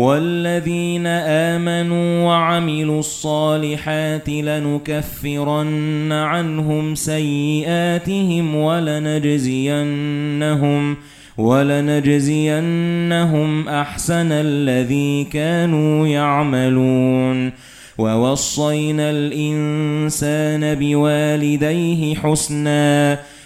وَالَّذِينَ آمَنُوا وَعَمِلُوا الصَّالِحَاتِ لَنُكَفِّرَنَّ عَنْهُمْ سَيِّئَاتِهِمْ وَلَنَجْزِيَنَّهُمْ وَلَنَجْزِيَنَّهُمْ أَحْسَنَ الَّذِي كَانُوا يَعْمَلُونَ. وَوَصَّيْنَا الْإِنسَانَ بِوَالِدَيْهِ حُسْنًا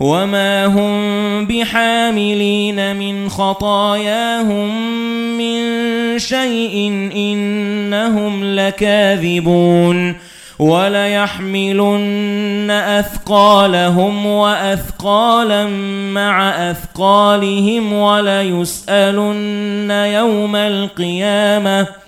وَمَا هُمْ بِحَامِلِينَ مِنْ خَطَايَاهُمْ مِنْ شَيْءٍ إِنَّهُمْ لَكَاذِبُونَ وَلَيَحْمِلُنَّ أَثْقَالَهُمْ وَأَثْقَالًا مَعَ أَثْقَالِهِمْ وَلَيُسْأَلُنَّ يَوْمَ الْقِيَامَةِ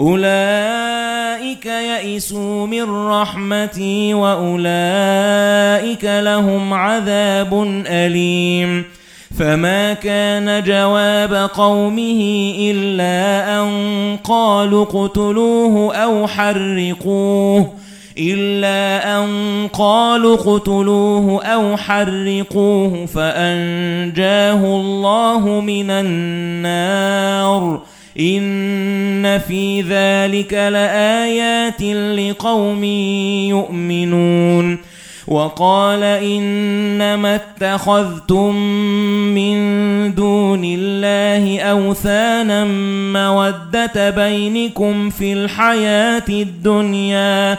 أُولَئِكَ يَئِسُوا مِنْ رَحْمَتِي وَأُولَئِكَ لَهُمْ عَذَابٌ أَلِيمٌ. فَمَا كَانَ جَوَابَ قَوْمِهِ إِلَّا أَن قَالُوا اقْتُلُوهُ أَوْ حَرِّقُوهُ إِلَّا أَن قَالُوا اقْتُلُوهُ أَوْ حَرِّقُوهُ فَأَنجَاهُ اللَّهُ مِنَ النَّارِ. إِنَّ فِي ذَلِكَ لَآيَاتٍ لِقَوْمٍ يُؤْمِنُونَ وَقَالَ إِنَّمَا اتَّخَذْتُم مِّن دُونِ اللَّهِ أَوْثَانًا مَّوَدَّةَ بَيْنِكُمْ فِي الْحَيَاةِ الدُّنْيَا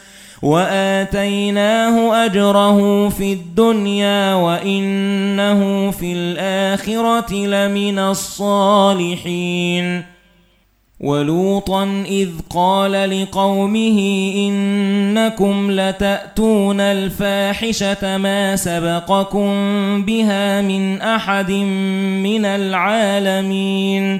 وَآتَيْنَاهُ أَجْرَهُ فِي الدُّنْيَا وَإِنَّهُ فِي الْآخِرَةِ لَمِنَ الصَّالِحِينَ. وَلُوطًا إِذْ قَالَ لِقَوْمِهِ إِنَّكُمْ لَتَأْتُونَ الْفَاحِشَةَ مَا سَبَقَكُم بِهَا مِنْ أَحَدٍ مِنَ الْعَالَمِينَ.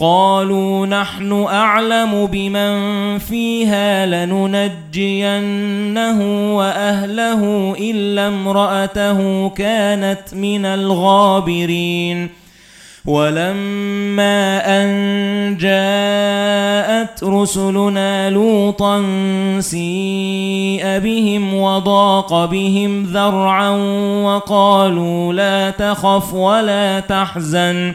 قالوا نحن أعلم بمن فيها لننجينه وأهله إلا امرأته كانت من الغابرين. ولما أن جاءت رسلنا لوطا سيء بهم وضاق بهم ذرعا وقالوا لا تخف ولا تحزن.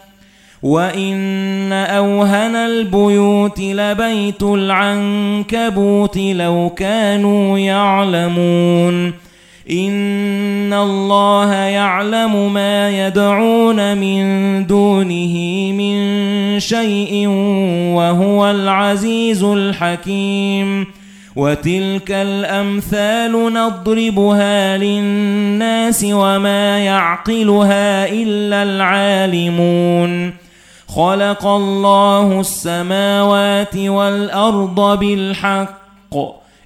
وَإِنَّ أَوْهَنَ الْبُيُوتِ لَبَيْتُ الْعَنكَبُوتِ لَوْ كَانُوا يَعْلَمُونَ إِنَّ اللَّهَ يَعْلَمُ مَا يَدْعُونَ مِن دُونِهِ مِن شَيْءٍ وَهُوَ الْعَزِيزُ الْحَكِيمُ وَتِلْكَ الْأَمْثَالُ نَضْرِبُهَا لِلنَّاسِ وَمَا يَعْقِلُهَا إِلَّا الْعَالِمُونَ خَلَقَ اللَّهُ السَّمَاوَاتِ وَالْأَرْضَ بِالْحَقِّ.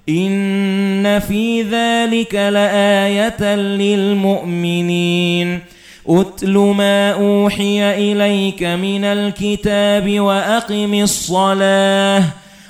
إِنَّ فِي ذَلِكَ لَآيَةً لِلْمُؤْمِنِينَ. أُتْلُ مَا أُوحِيَ إِلَيْكَ مِنَ الْكِتَابِ وَأَقِمِ الصَّلَاةَ.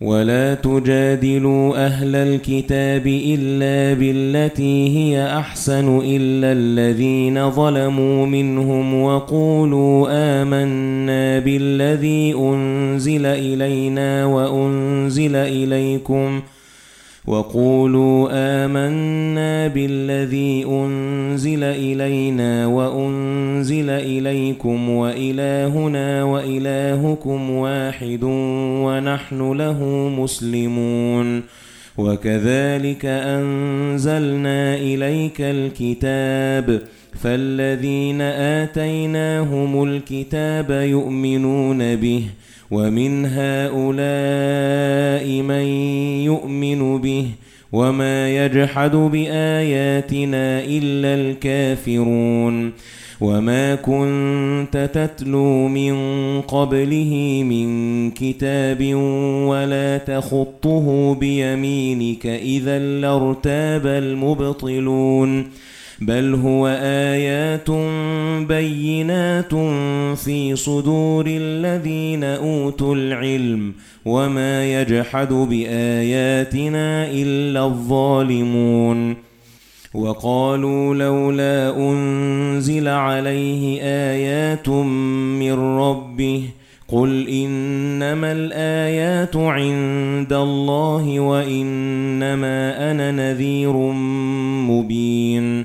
وَلَا تُجَادِلُوا أَهْلَ الْكِتَابِ إِلَّا بِالَّتِي هِيَ أَحْسَنُ إِلَّا الَّذِينَ ظَلَمُوا مِنْهُمْ وَقُولُوا آمَنَّا بِالَّذِي أُنْزِلَ إِلَيْنَا وَأُنْزِلَ إِلَيْكُمْ ۖ وَقُولُوا آمَنَّا بِالَّذِي أُنْزِلَ إِلَيْنَا وَأُنْزِلَ إِلَيْكُمْ وَإِلَٰهُنَا وَإِلَٰهُكُمْ وَاحِدٌ وَنَحْنُ لَهُ مُسْلِمُونَ وَكَذَلِكَ أَنزَلْنَا إِلَيْكَ الْكِتَابَ فَالَّذِينَ آتَيْنَاهُمُ الْكِتَابَ يُؤْمِنُونَ بِهِ وَمِنْ هَؤُلَاءِ مَن يُؤْمِنُ بِهِ وَمَا يَجْحَدُ بِآيَاتِنَا إِلَّا الْكَافِرُونَ وَمَا كُنْتَ تَتْلُو مِنْ قَبْلِهِ مِنْ كِتَابٍ وَلَا تَخُطُّهُ بِيَمِينِكَ إِذًا لَارْتَابَ الْمُبْطِلُونَ بَلْ هُوَ آيَاتٌ بَيِّنَاتٌ فِي صُدُورِ الَّذِينَ أُوتُوا الْعِلْمَ وَمَا يَجْحَدُ بِآيَاتِنَا إِلَّا الظَّالِمُونَ وَقَالُوا لَوْلَا أُنْزِلَ عَلَيْهِ آيَاتٌ مِنْ رَبِّهِ قُلْ إِنَّمَا الْآيَاتُ عِندَ اللَّهِ وَإِنَّمَا أَنَا نَذِيرٌ مُبِينٌ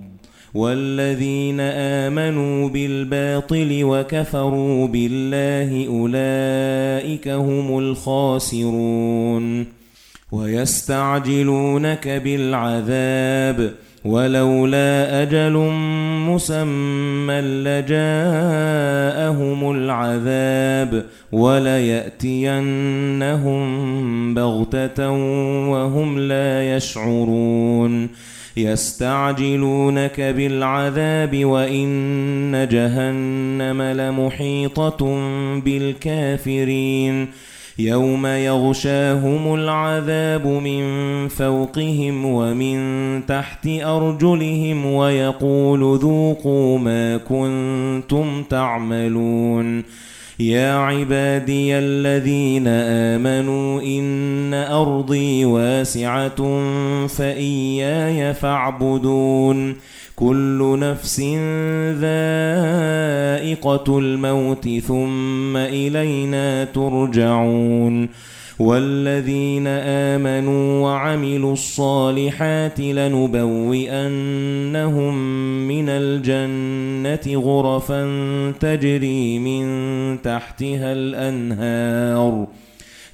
وَالَّذِينَ آمَنُوا بِالْبَاطِلِ وَكَفَرُوا بِاللَّهِ أُولَئِكَ هُمُ الْخَاسِرُونَ وَيَسْتَعْجِلُونَكَ بِالْعَذَابِ وَلَوْلَا أَجَلٌ مُّسَمًّى لَّجَاءَهُمُ الْعَذَابُ وَلَيَأْتِيَنَّهُم بَغْتَةً وَهُمْ لَا يَشْعُرُونَ يَسْتَعْجِلُونَكَ بِالْعَذَابِ وَإِنَّ جَهَنَّمَ لَمُحِيطَةٌ بِالْكَافِرِينَ. يَوْمَ يَغْشَاهُمُ الْعَذَابُ مِنْ فَوْقِهِمْ وَمِنْ تَحْتِ أَرْجُلِهِمْ وَيَقُولُ ذُوقُوا مَا كُنتُمْ تَعْمَلُونَ. يَا عِبَادِيَ الَّذِينَ آمَنُوا إِنَّ أَرْضِي وَاسِعَةٌ فَإِيَّايَ فَاعْبُدُونِ كُلُّ نَفْسٍ ذَائِقَةُ الْمَوْتِ ثُمَّ إِلَيْنَا تُرْجَعُونَ وَالَّذِينَ آمَنُوا وَعَمِلُوا الصَّالِحَاتِ لَنُبَوِّئَنَّهُم مِّنَ الْجَنَّةِ غُرَفًا تَجْرِي مِن تَحْتِهَا الْأَنْهَارُ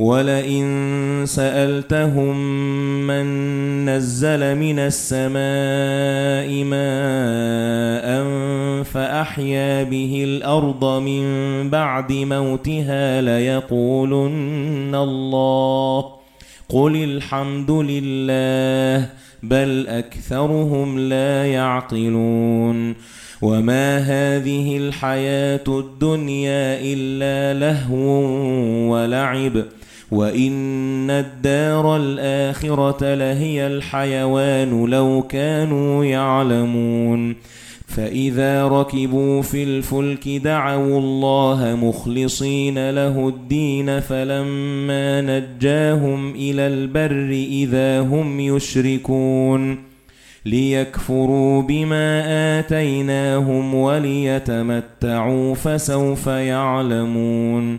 وَلَئِن سَأَلْتَهُم مَّن نَّزَّلَ مِنَ السَّمَاءِ مَاءً فَأَحْيَا بِهِ الْأَرْضَ مِن بَعْدِ مَوْتِهَا لَيَقُولُنَّ اللَّهُ قُلِ الْحَمْدُ لِلَّهِ بَلْ أَكْثَرُهُمْ لَا يَعْقِلُونَ وَمَا هَذِهِ الْحَيَاةُ الدُّنْيَا إِلَّا لَهْوٌ وَلَعِبٌ وَإِنَّ الدَّارَ الْآخِرَةَ لَهِيَ الْحَيَوَانُ لَوْ كَانُوا يَعْلَمُونَ فَإِذَا رَكِبُوا فِي الْفُلْكِ دَعَوُا اللَّهَ مُخْلِصِينَ لَهُ الدِّينَ فَلَمَّا نَجَّاهُمْ إِلَى الْبَرِّ إِذَا هُمْ يُشْرِكُونَ لِيَكْفُرُوا بِمَا آتَيْنَاهُمْ وَلِيَتَمَتَّعُوا فَسَوْفَ يَعْلَمُونَ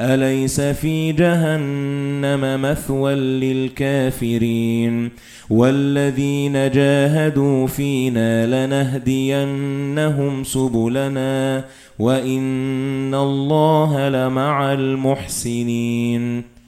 أَلَيْسَ فِي جَهَنَّمَ مَثْوًى لِلْكَافِرِينَ؟ وَالَّذِينَ جَاهَدُوا فِينَا لَنَهْدِيَنَّهُمْ سُبُلَنَا وَإِنَّ اللَّهَ لَمَعَ الْمُحْسِنِينَ.